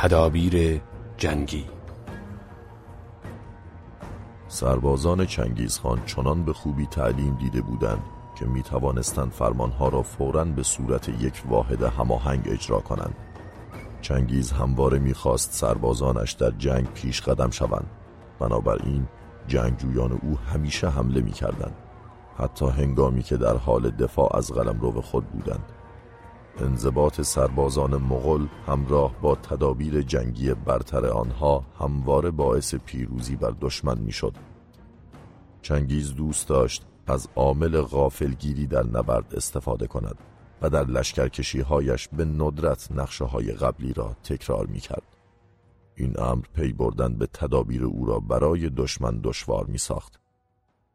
تدابیر جنگی سربازان چنگیزخان چنان به خوبی تعلیم دیده بودند که می توانستند فرمانها را فوراً به صورت یک واحد هماهنگ اجرا کنند. چنگیز همواره می‌خواست سربازانش در جنگ پیش قدم شوند. بنابراین جنگجویان او همیشه حمله می‌کردند. حتی هنگامی که در حال دفاع از قلمرو خود بودند. انضباط سربازان مغل همراه با تدابیر جنگی برتر آنها همواره باعث پیروزی بر دشمن می‌شد. چنگیز دوست داشت از عامل غافلگیری در نبرد استفاده کند و در لشکرکشی هایش به ندرت نقشه های قبلی را تکرار می کرد. این امر پی بردن به تدابیر او را برای دشمن دشوار می ساخت.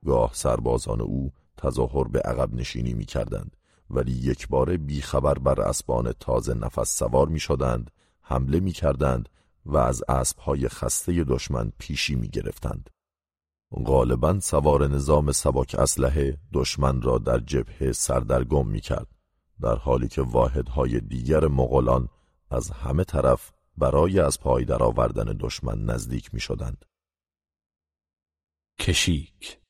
گاه سربازان او تظاهر به عقب نشینی می کردند ولی یک بار بیخبر بر اسبان تازه نفس سوار می شدند، حمله می کردند و از اسبهای خسته دشمن پیشی می گرفتند. غالبا سوار نظام سباک اسلحه دشمن را در جبهه سردرگم می کرد در حالی که واحدهای دیگر مغولان از همه طرف برای از پای درآوردن دشمن نزدیک می شدند. کشیک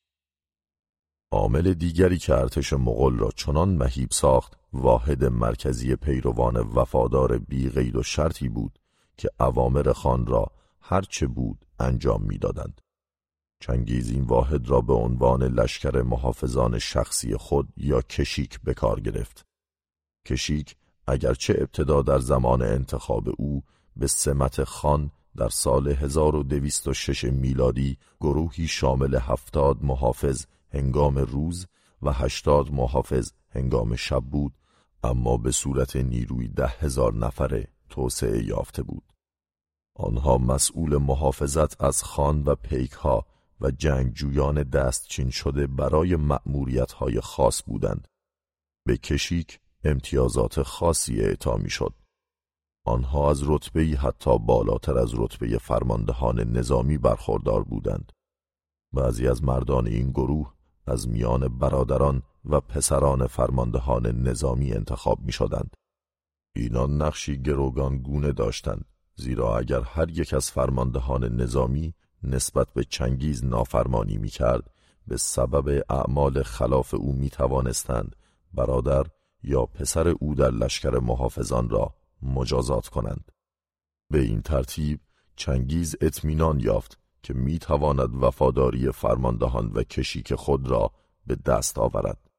عامل دیگری که ارتش مغول را چنان مهیب ساخت واحد مرکزی پیروان وفادار بی غیر و شرطی بود که اوامر خان را هرچه بود انجام می‌دادند. چنگیز این واحد را به عنوان لشکر محافظان شخصی خود یا کشیک به کار گرفت. کشیک اگرچه ابتدا در زمان انتخاب او به سمت خان در سال 1206 میلادی گروهی شامل هفتاد محافظ هنگام روز و هشتاد محافظ هنگام شب بود اما به صورت نیروی ده هزار نفره توسعه یافته بود. آنها مسئول محافظت از خان و پیک ها و جنگجویان دستچین شده برای های خاص بودند. به کشیک امتیازات خاصی اعطا شد. آنها از رتبه حتی بالاتر از رتبه فرماندهان نظامی برخوردار بودند. بعضی از مردان این گروه از میان برادران و پسران فرماندهان نظامی انتخاب می شدند. اینان نقشی گروگان گونه داشتند زیرا اگر هر یک از فرماندهان نظامی نسبت به چنگیز نافرمانی می کرد به سبب اعمال خلاف او می توانستند برادر یا پسر او در لشکر محافظان را مجازات کنند. به این ترتیب چنگیز اطمینان یافت که می تواند وفاداری فرماندهان و کشیک خود را به دست آورد.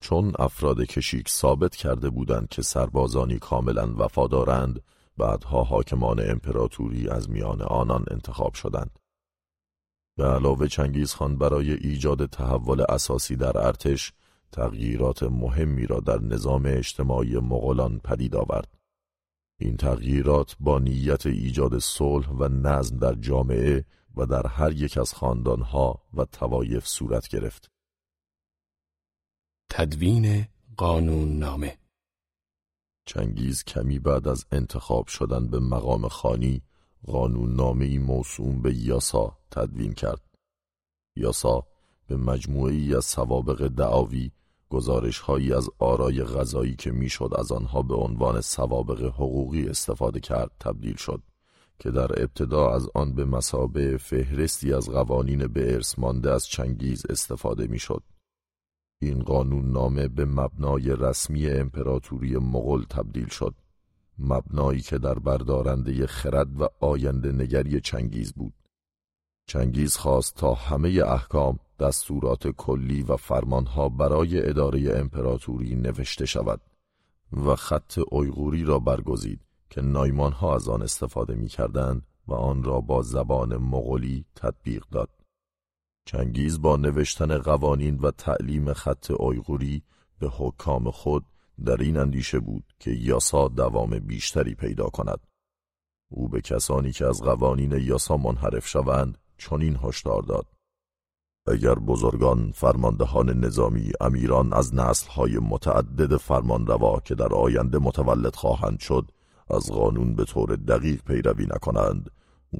چون افراد کشیک ثابت کرده بودند که سربازانی کاملا وفادارند بعدها حاکمان امپراتوری از میان آنان انتخاب شدند. به علاوه چنگیز خان برای ایجاد تحول اساسی در ارتش تغییرات مهمی را در نظام اجتماعی مغولان پدید آورد. این تغییرات با نیت ایجاد صلح و نظم در جامعه و در هر یک از خاندانها و توایف صورت گرفت. تدوین قانون نامه چنگیز کمی بعد از انتخاب شدن به مقام خانی قانون نامه موسوم به یاسا تدوین کرد. یاسا به مجموعی از سوابق دعاوی گزارش هایی از آرای غذایی که می‌شد از آنها به عنوان سوابق حقوقی استفاده کرد تبدیل شد که در ابتدا از آن به مسابه فهرستی از قوانین به ارث مانده از چنگیز استفاده می‌شد. این قانون نامه به مبنای رسمی امپراتوری مغول تبدیل شد. مبنایی که در بردارنده خرد و آینده نگری چنگیز بود. چنگیز خواست تا همه احکام دستورات کلی و فرمانها برای اداره امپراتوری نوشته شود و خط اویغوری را برگزید. که نایمانها از آن استفاده می کردند و آن را با زبان مغولی تطبیق داد. چنگیز با نوشتن قوانین و تعلیم خط اویغوری به حکام خود در این اندیشه بود که یاسا دوام بیشتری پیدا کند. او به کسانی که از قوانین یاسا منحرف شوند چنین هشدار داد. اگر بزرگان فرماندهان نظامی امیران از نسلهای متعدد فرمانروا که در آینده متولد خواهند شد از قانون به طور دقیق پیروی نکنند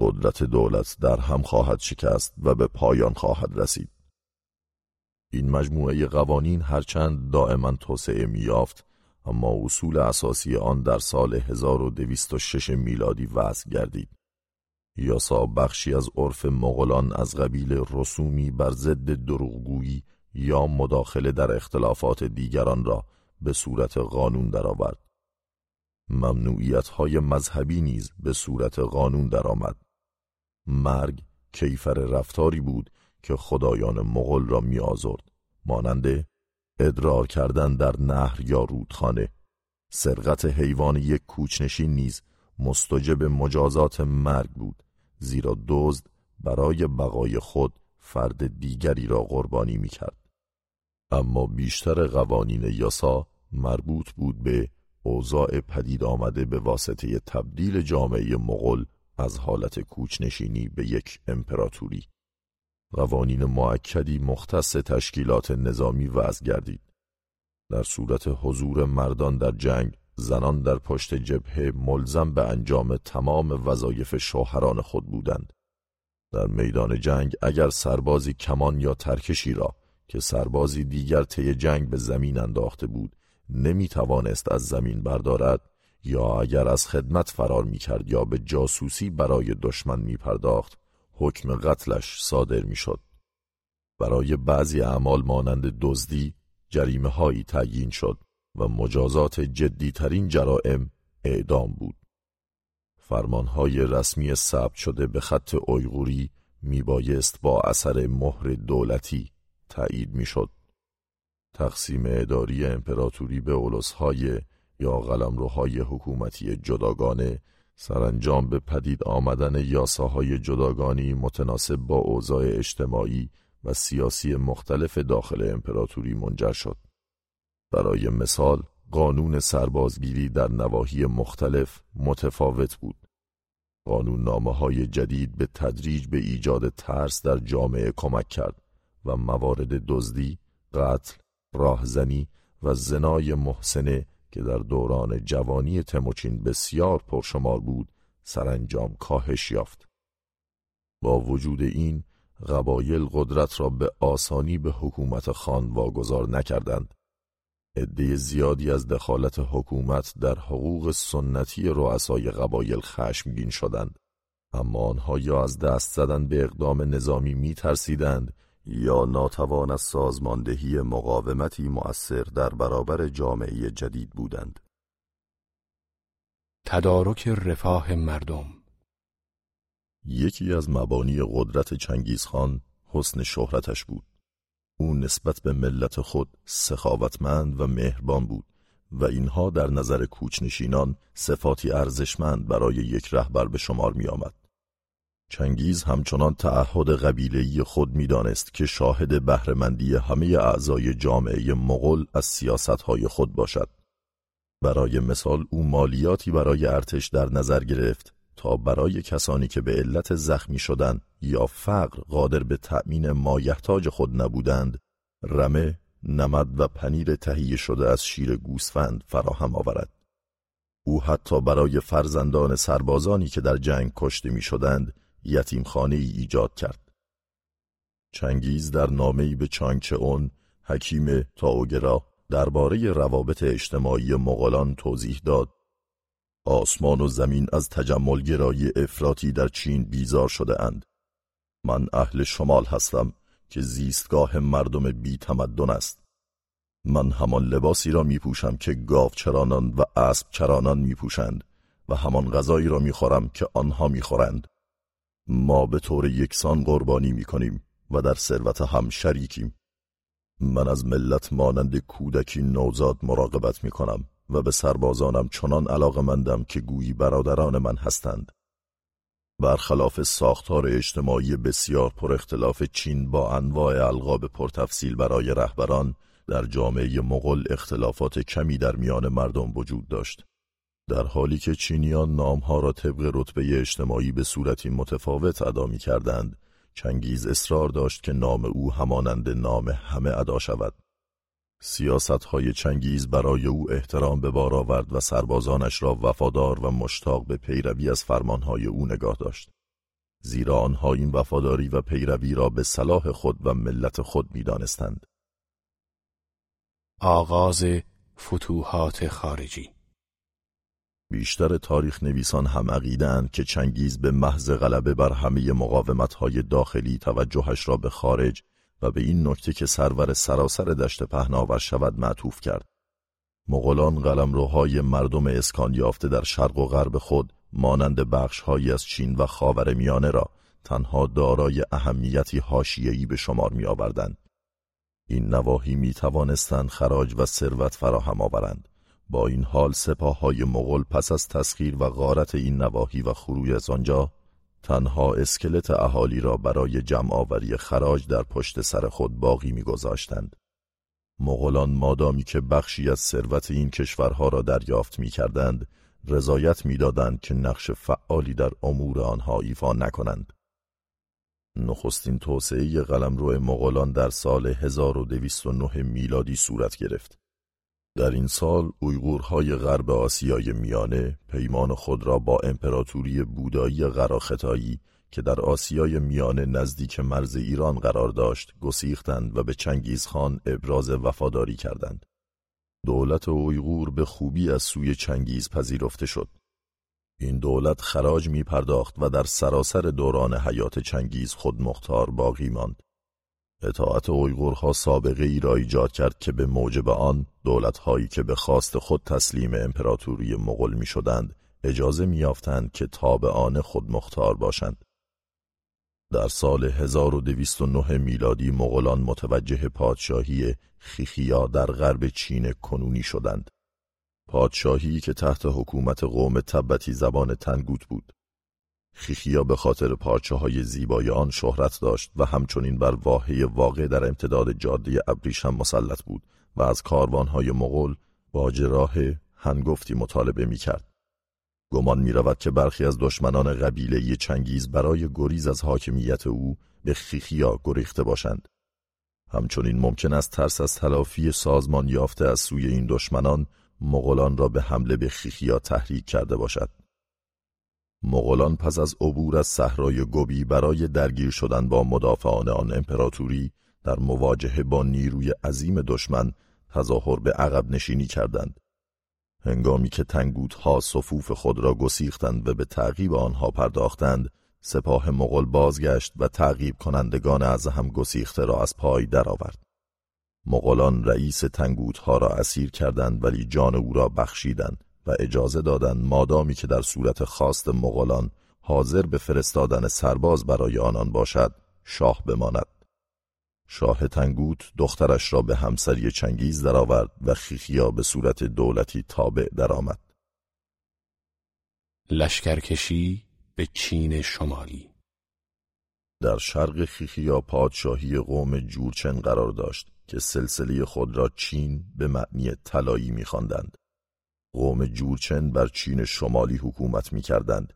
قدرت دولت در هم خواهد شکست و به پایان خواهد رسید این مجموعه قوانین هرچند دائما توسعه میافت اما اصول اساسی آن در سال 1206 میلادی وضع گردید. یاسا بخشی از عرف مغولان از قبیل رسومی بر ضد دروغگویی یا مداخله در اختلافات دیگران را به صورت قانون درآورد. ممنوعیت های مذهبی نیز به صورت قانون درآمد. مرگ کیفر رفتاری بود که خدایان مغول را می آزرد. مانند ادرار کردن در نهر یا رودخانه سرقت حیوان یک کوچنشین نیز مستجب مجازات مرگ بود زیرا دزد برای بقای خود فرد دیگری را قربانی می کرد. اما بیشتر قوانین یاسا مربوط بود به اوضاع پدید آمده به واسطه تبدیل جامعه مغل از حالت کوچنشینی به یک امپراتوری. قوانین معکدی مختص تشکیلات نظامی وضع گردید. در صورت حضور مردان در جنگ، زنان در پشت جبهه ملزم به انجام تمام وظایف شوهران خود بودند. در میدان جنگ اگر سربازی کمان یا ترکشی را که سربازی دیگر طی جنگ به زمین انداخته بود نمی توانست از زمین بردارد یا اگر از خدمت فرار می کرد یا به جاسوسی برای دشمن می پرداخت حکم قتلش صادر می شد. برای بعضی اعمال مانند دزدی جریمه هایی تعیین شد و مجازات جدیترین جرائم اعدام بود. فرمانهای رسمی ثبت شده به خط اویغوری بایست با اثر مهر دولتی تایید می‌شد. تقسیم اداری امپراتوری به اولسهای یا قلمروهای حکومتی جداگانه سرانجام به پدید آمدن یاساهای جداگانی متناسب با اوضاع اجتماعی و سیاسی مختلف داخل امپراتوری منجر شد. برای مثال قانون سربازگیری در نواحی مختلف متفاوت بود. قانون نامه های جدید به تدریج به ایجاد ترس در جامعه کمک کرد و موارد دزدی، قتل، راهزنی و زنای محسنه که در دوران جوانی تموچین بسیار پرشمار بود سرانجام کاهش یافت. با وجود این قبایل قدرت را به آسانی به حکومت خان واگذار نکردند. عده زیادی از دخالت حکومت در حقوق سنتی رؤسای قبایل خشمگین شدند. اما آنها یا از دست زدن به اقدام نظامی می ترسیدند یا ناتوان از سازماندهی مقاومتی مؤثر در برابر جامعه جدید بودند. تدارک رفاه مردم یکی از مبانی قدرت چنگیزخان حسن شهرتش بود. او نسبت به ملت خود سخاوتمند و مهربان بود و اینها در نظر کوچنشینان صفاتی ارزشمند برای یک رهبر به شمار می آمد. چنگیز همچنان تعهد قبیلهی خود می‌دانست که شاهد بهرهمندی همه اعضای جامعه مغل از سیاستهای خود باشد. برای مثال او مالیاتی برای ارتش در نظر گرفت تا برای کسانی که به علت زخمی شدن یا فقر قادر به تأمین مایحتاج خود نبودند رمه، نمد و پنیر تهیه شده از شیر گوسفند فراهم آورد. او حتی برای فرزندان سربازانی که در جنگ کشته می شدند خانه ای ایجاد کرد. چنگیز در نامه‌ای به اون حکیم تاوگرا درباره روابط اجتماعی مغولان توضیح داد. آسمان و زمین از تجملگرایی افراطی در چین بیزار شده اند. من اهل شمال هستم که زیستگاه مردم بی تمدن است. من همان لباسی را می پوشم که گاو چرانان و اسب چرانان می پوشند و همان غذایی را می خورم که آنها می خورند. ما به طور یکسان قربانی می کنیم و در ثروت هم شریکیم. من از ملت مانند کودکی نوزاد مراقبت می کنم و به سربازانم چنان علاقه مندم که گویی برادران من هستند. برخلاف ساختار اجتماعی بسیار پر اختلاف چین با انواع القاب پرتفصیل برای رهبران در جامعه مغل اختلافات کمی در میان مردم وجود داشت. در حالی که چینیان نامها را طبق رتبه اجتماعی به صورتی متفاوت ادا می کردند، چنگیز اصرار داشت که نام او همانند نام همه ادا شود. سیاست های چنگیز برای او احترام به بار آورد و سربازانش را وفادار و مشتاق به پیروی از فرمانهای او نگاه داشت. زیرا آنها این وفاداری و پیروی را به صلاح خود و ملت خود می دانستند. آغاز فتوحات خارجی بیشتر تاریخ نویسان هم عقیدند که چنگیز به محض غلبه بر همه مقاومتهای داخلی توجهش را به خارج و به این نکته که سرور سراسر دشت پهناور شود معطوف کرد. مغولان قلمروهای مردم اسکان یافته در شرق و غرب خود مانند بخشهایی از چین و خاور میانه را تنها دارای اهمیتی حاشیه‌ای به شمار می آوردند. این نواحی می توانستند خراج و ثروت فراهم آورند. با این حال سپاه مغول پس از تسخیر و غارت این نواحی و خروج از آنجا تنها اسکلت اهالی را برای جمع آوری خراج در پشت سر خود باقی میگذاشتند. مغولان مادامی که بخشی از ثروت این کشورها را دریافت می کردند، رضایت می‌دادند که نقش فعالی در امور آنها ایفا نکنند. نخستین توسعه قلمرو مغولان در سال 1209 میلادی صورت گرفت. در این سال اویغورهای غرب آسیای میانه پیمان خود را با امپراتوری بودایی قراختایی که در آسیای میانه نزدیک مرز ایران قرار داشت گسیختند و به چنگیزخان ابراز وفاداری کردند. دولت اویغور به خوبی از سوی چنگیز پذیرفته شد. این دولت خراج می پرداخت و در سراسر دوران حیات چنگیز خود مختار باقی ماند. اطاعت اویغورها سابقه ای را ایجاد کرد که به موجب آن دولتهایی که به خواست خود تسلیم امپراتوری مغول می شدند اجازه می یافتند که تابعان خود مختار باشند. در سال 1209 میلادی مغولان متوجه پادشاهی خیخیا در غرب چین کنونی شدند. پادشاهی که تحت حکومت قوم تبتی زبان تنگوت بود. خیخیا به خاطر پارچه های زیبای آن شهرت داشت و همچنین بر واحه واقع در امتداد جاده ابریشم مسلط بود و از کاروانهای مغول با جراه هنگفتی مطالبه می کرد. گمان می رود که برخی از دشمنان قبیله چنگیز برای گریز از حاکمیت او به خیخیا گریخته باشند. همچنین ممکن است ترس از تلافی سازمان یافته از سوی این دشمنان مغولان را به حمله به خیخیا تحریک کرده باشد. مغولان پس از عبور از صحرای گوبی برای درگیر شدن با مدافعان آن امپراتوری در مواجهه با نیروی عظیم دشمن تظاهر به عقب نشینی کردند. هنگامی که ها صفوف خود را گسیختند و به تعقیب آنها پرداختند، سپاه مغول بازگشت و تعقیب کنندگان از هم گسیخته را از پای درآورد. مغولان رئیس ها را اسیر کردند ولی جان او را بخشیدند و اجازه دادند مادامی که در صورت خواست مغولان حاضر به فرستادن سرباز برای آنان باشد شاه بماند شاه تنگوت دخترش را به همسری چنگیز درآورد و خیخیا به صورت دولتی تابع درآمد. لشکرکشی به چین شمالی در شرق خیخیا پادشاهی قوم جورچن قرار داشت که سلسله خود را چین به معنی طلایی می‌خواندند. قوم جورچن بر چین شمالی حکومت می‌کردند.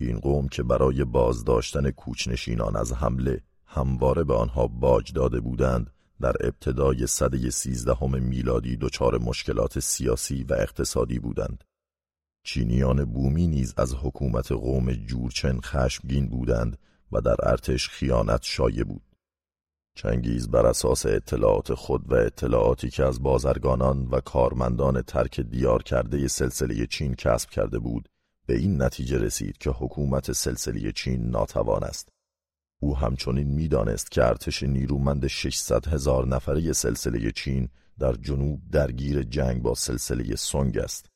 این قوم که برای بازداشتن کوچنشینان از حمله همواره به آنها باج داده بودند در ابتدای صده سیزدهم میلادی دچار مشکلات سیاسی و اقتصادی بودند. چینیان بومی نیز از حکومت قوم جورچن خشمگین بودند و در ارتش خیانت شایع بود. چنگیز بر اساس اطلاعات خود و اطلاعاتی که از بازرگانان و کارمندان ترک دیار کرده سلسله چین کسب کرده بود به این نتیجه رسید که حکومت سلسله چین ناتوان است. او همچنین می‌دانست که ارتش نیرومند 600 هزار نفره سلسله چین در جنوب درگیر جنگ با سلسله سونگ است.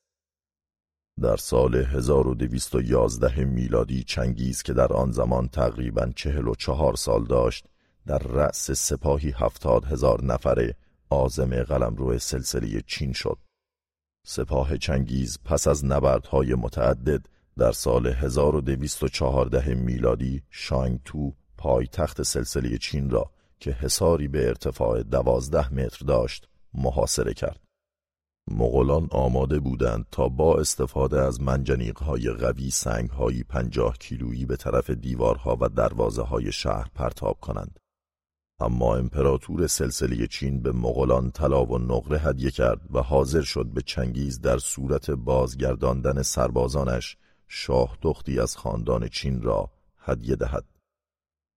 در سال 1211 میلادی چنگیز که در آن زمان تقریبا 44 سال داشت در رأس سپاهی هفتاد هزار نفره آزم قلمرو سلسله چین شد. سپاه چنگیز پس از نبردهای متعدد در سال 1214 میلادی شانگ تو پایتخت سلسله چین را که حساری به ارتفاع دوازده متر داشت محاصره کرد. مغولان آماده بودند تا با استفاده از منجنیقهای قوی سنگهایی پنجاه کیلویی به طرف دیوارها و دروازه های شهر پرتاب کنند. اما امپراتور سلسله چین به مغولان طلا و نقره هدیه کرد و حاضر شد به چنگیز در صورت بازگرداندن سربازانش شاه دختی از خاندان چین را هدیه دهد.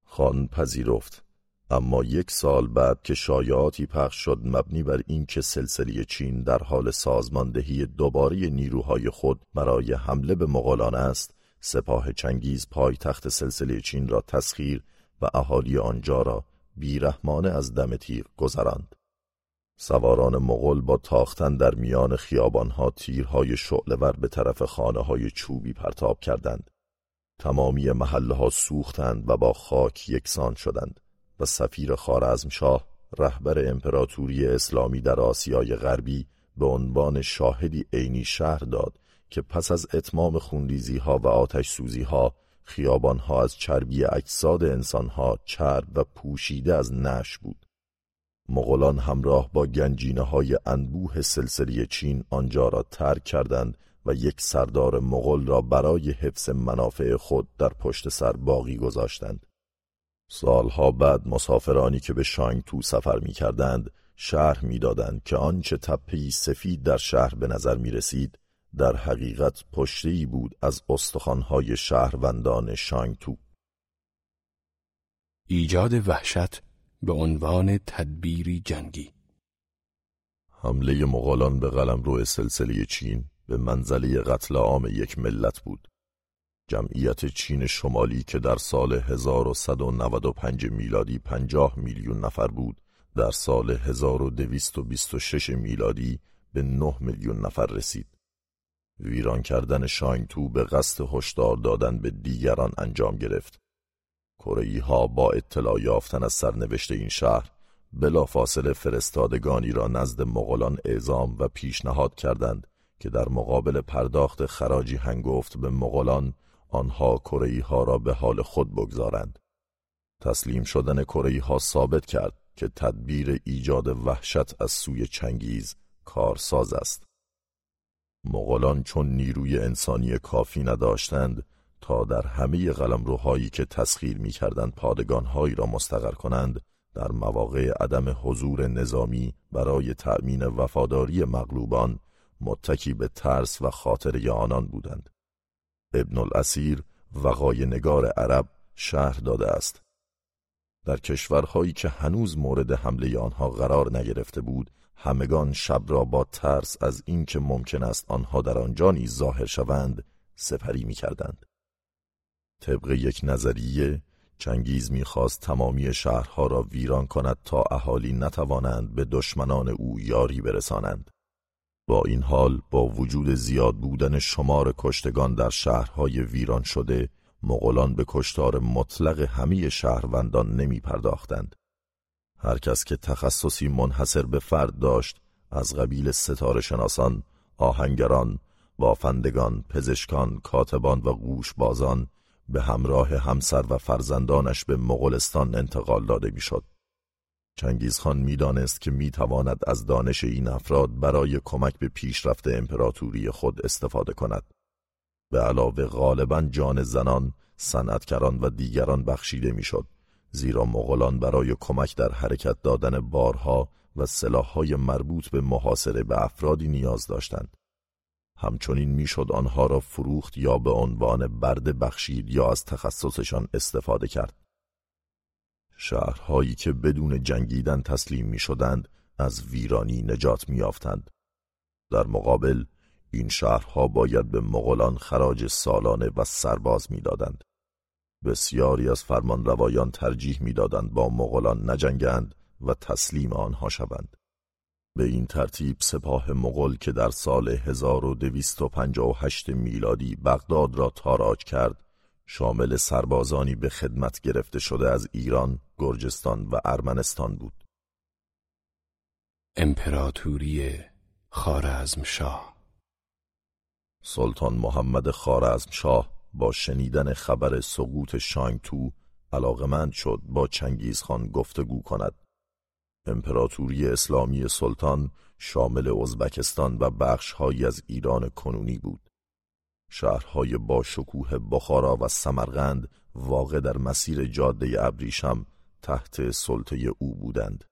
خان پذیرفت اما یک سال بعد که شایعاتی پخش شد مبنی بر اینکه سلسله چین در حال سازماندهی دوباره نیروهای خود برای حمله به مغولان است سپاه چنگیز پای تخت سلسله چین را تسخیر و اهالی آنجا را بیرحمانه از دم تیغ گذراند. سواران مغول با تاختن در میان خیابانها تیرهای شعلور به طرف خانه های چوبی پرتاب کردند. تمامی محله ها سوختند و با خاک یکسان شدند و سفیر خارزمشاه رهبر امپراتوری اسلامی در آسیای غربی به عنوان شاهدی عینی شهر داد که پس از اتمام خونریزی ها و آتش سوزی ها خیابان ها از چربی اجساد انسان ها چرب و پوشیده از نش بود مغولان همراه با گنجینه های انبوه سلسله چین آنجا را ترک کردند و یک سردار مغول را برای حفظ منافع خود در پشت سر باقی گذاشتند. سالها بعد مسافرانی که به شانگ تو سفر می کردند شهر می‌دادند که آنچه تپهی سفید در شهر به نظر می رسید در حقیقت پشتی بود از استخوانهای شهروندان شانگ تو. ایجاد وحشت به عنوان تدبیری جنگی حمله مغولان به قلم روی سلسله چین به منزله قتل عام یک ملت بود. جمعیت چین شمالی که در سال 1195 میلادی 50 میلیون نفر بود، در سال 1226 میلادی به 9 میلیون نفر رسید. ویران کردن شاینگتو به قصد هشدار دادن به دیگران انجام گرفت. کره ها با اطلاع یافتن از سرنوشت این شهر بلافاصله فرستادگانی را نزد مغولان اعزام و پیشنهاد کردند که در مقابل پرداخت خراجی هنگفت به مغولان آنها کره ها را به حال خود بگذارند. تسلیم شدن کره ها ثابت کرد که تدبیر ایجاد وحشت از سوی چنگیز کارساز است. مغولان چون نیروی انسانی کافی نداشتند تا در همه قلمروهایی که تسخیر می کردند پادگانهایی را مستقر کنند در مواقع عدم حضور نظامی برای تأمین وفاداری مغلوبان متکی به ترس و خاطر آنان بودند. ابن الاسیر وقای نگار عرب شهر داده است. در کشورهایی که هنوز مورد حمله آنها قرار نگرفته بود همگان شب را با ترس از اینکه ممکن است آنها در آنجا نیز ظاهر شوند سپری می کردند. طبق یک نظریه چنگیز می‌خواست تمامی شهرها را ویران کند تا اهالی نتوانند به دشمنان او یاری برسانند. با این حال با وجود زیاد بودن شمار کشتگان در شهرهای ویران شده مغولان به کشتار مطلق همه شهروندان نمی پرداختند. هر کس که تخصصی منحصر به فرد داشت از قبیل ستاره شناسان، آهنگران، بافندگان، پزشکان، کاتبان و گوشبازان به همراه همسر و فرزندانش به مغولستان انتقال داده می‌شد. چنگیزخان می‌دانست که می‌تواند از دانش این افراد برای کمک به پیشرفت امپراتوری خود استفاده کند. به علاوه غالبا جان زنان، صنعتگران و دیگران بخشیده می‌شد. زیرا مغولان برای کمک در حرکت دادن بارها و سلاحهای مربوط به محاصره به افرادی نیاز داشتند. همچنین می‌شد آنها را فروخت یا به عنوان برد بخشید یا از تخصصشان استفاده کرد. شهرهایی که بدون جنگیدن تسلیم می شدند از ویرانی نجات می آفتند. در مقابل این شهرها باید به مغولان خراج سالانه و سرباز می‌دادند. بسیاری از فرمان روایان ترجیح می‌دادند با مغولان نجنگند و تسلیم آنها شوند. به این ترتیب سپاه مغول که در سال 1258 میلادی بغداد را تاراج کرد شامل سربازانی به خدمت گرفته شده از ایران، گرجستان و ارمنستان بود. امپراتوری خارزمشاه سلطان محمد خارزمشاه با شنیدن خبر سقوط شانگتو علاقمند شد با چنگیزخان گفتگو کند. امپراتوری اسلامی سلطان شامل ازبکستان و بخشهایی از ایران کنونی بود. شهرهای با شکوه بخارا و سمرقند واقع در مسیر جاده ابریشم تحت سلطه او بودند.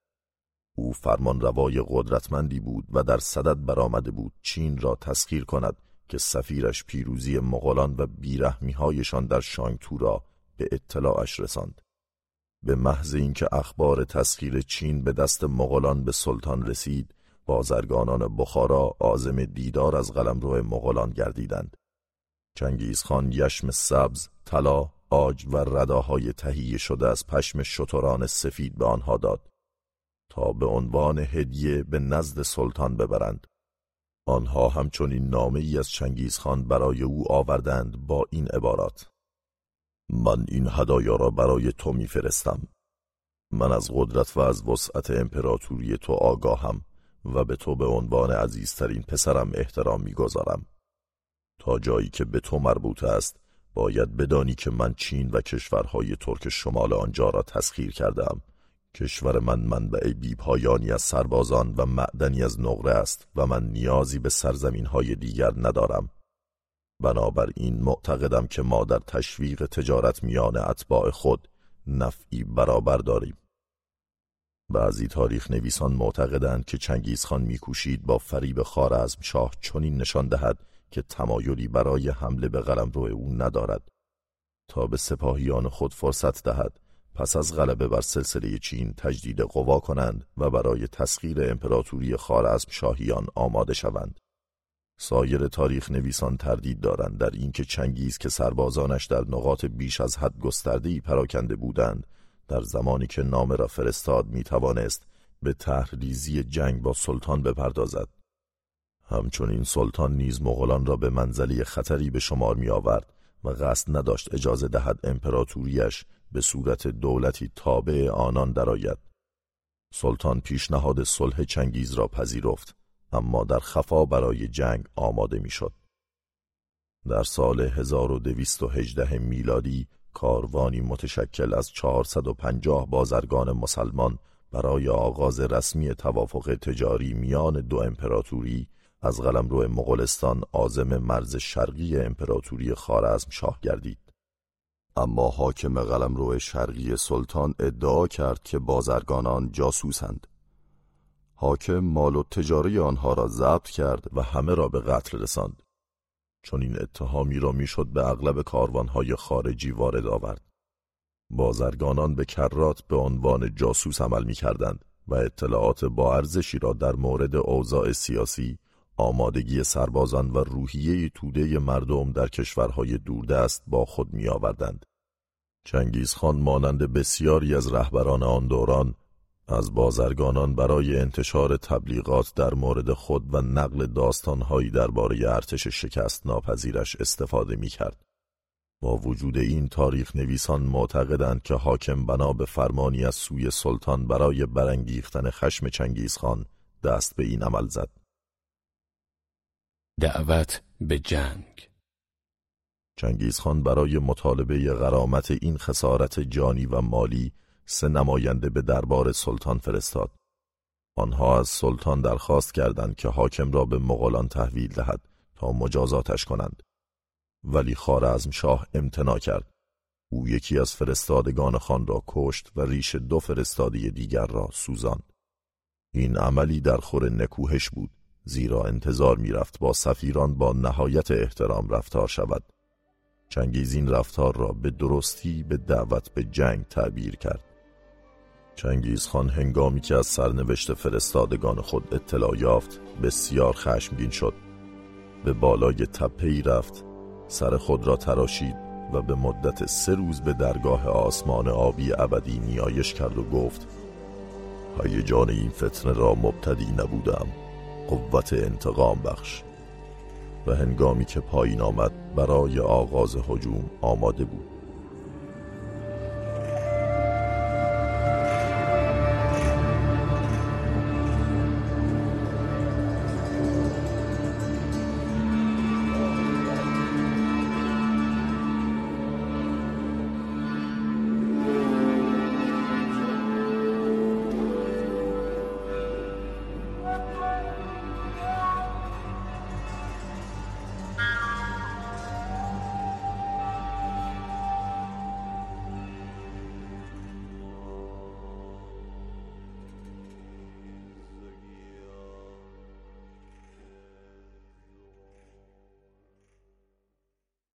او فرمان روای قدرتمندی بود و در صدد برآمده بود چین را تسخیر کند که سفیرش پیروزی مغولان و بیرحمیهایشان در شانگتو را به اطلاعش رساند. به محض اینکه اخبار تسخیر چین به دست مغولان به سلطان رسید بازرگانان بخارا آزم دیدار از قلمرو مغولان گردیدند چنگیزخان یشم سبز، طلا، آج و رداهای تهیه شده از پشم شتران سفید به آنها داد تا به عنوان هدیه به نزد سلطان ببرند آنها همچنین نامه ای از چنگیزخان برای او آوردند با این عبارات. من این هدایا را برای تو میفرستم. من از قدرت و از وسعت امپراتوری تو آگاهم و به تو به عنوان عزیزترین پسرم احترام می‌گذارم. تا جایی که به تو مربوط است باید بدانی که من چین و کشورهای ترک شمال آنجا را تسخیر کردم کشور من منبع بیپایانی از سربازان و معدنی از نقره است و من نیازی به سرزمین های دیگر ندارم. بنابراین معتقدم که ما در تشویق تجارت میان اتباع خود نفعی برابر داریم. بعضی تاریخ نویسان معتقدند که چنگیزخان میکوشید با فریب خارزم شاه چنین نشان دهد که تمایلی برای حمله به قلمرو او ندارد. تا به سپاهیان خود فرصت دهد پس از غلبه بر سلسله چین تجدید قوا کنند و برای تسخیر امپراتوری خارزم شاهیان آماده شوند. سایر تاریخ نویسان تردید دارند در اینکه چنگیز که سربازانش در نقاط بیش از حد گسترده‌ای پراکنده بودند در زمانی که نامه را فرستاد می توانست به تحریزی جنگ با سلطان بپردازد. همچنین سلطان نیز مغولان را به منزلی خطری به شمار می آورد و قصد نداشت اجازه دهد امپراتوریش به صورت دولتی تابع آنان درآید. سلطان پیشنهاد صلح چنگیز را پذیرفت اما در خفا برای جنگ آماده می‌شد. در سال 1218 میلادی کاروانی متشکل از 450 بازرگان مسلمان برای آغاز رسمی توافق تجاری میان دو امپراتوری از قلمرو مغولستان آزم مرز شرقی امپراتوری خارزم شاه گردید. اما حاکم قلمرو شرقی سلطان ادعا کرد که بازرگانان جاسوسند. حاکم مال و تجاری آنها را ضبط کرد و همه را به قتل رساند. چون این اتهامی را می‌شد به اغلب کاروانهای خارجی وارد آورد. بازرگانان به کرات به عنوان جاسوس عمل می کردند و اطلاعات با ارزشی را در مورد اوضاع سیاسی، آمادگی سربازان و روحیه توده مردم در کشورهای دوردست با خود می آوردند. چنگیز خان مانند بسیاری از رهبران آن دوران از بازرگانان برای انتشار تبلیغات در مورد خود و نقل داستانهایی درباره ارتش شکست ناپذیرش استفاده می کرد. با وجود این تاریخ نویسان معتقدند که حاکم بنا به فرمانی از سوی سلطان برای برانگیختن خشم چنگیزخان دست به این عمل زد. دعوت به جنگ چنگیزخان برای مطالبه غرامت این خسارت جانی و مالی سه نماینده به دربار سلطان فرستاد. آنها از سلطان درخواست کردند که حاکم را به مغولان تحویل دهد تا مجازاتش کنند. ولی خارزم شاه امتنا کرد. او یکی از فرستادگان خان را کشت و ریش دو فرستادی دیگر را سوزاند. این عملی در خور نکوهش بود زیرا انتظار می‌رفت با سفیران با نهایت احترام رفتار شود. چنگیز این رفتار را به درستی به دعوت به جنگ تعبیر کرد. چنگیز خان هنگامی که از سرنوشت فرستادگان خود اطلاع یافت بسیار خشمگین شد به بالای تپهی رفت سر خود را تراشید و به مدت سه روز به درگاه آسمان آبی ابدی نیایش کرد و گفت هیجان این فتنه را مبتدی نبودم قوت انتقام بخش و هنگامی که پایین آمد برای آغاز هجوم آماده بود.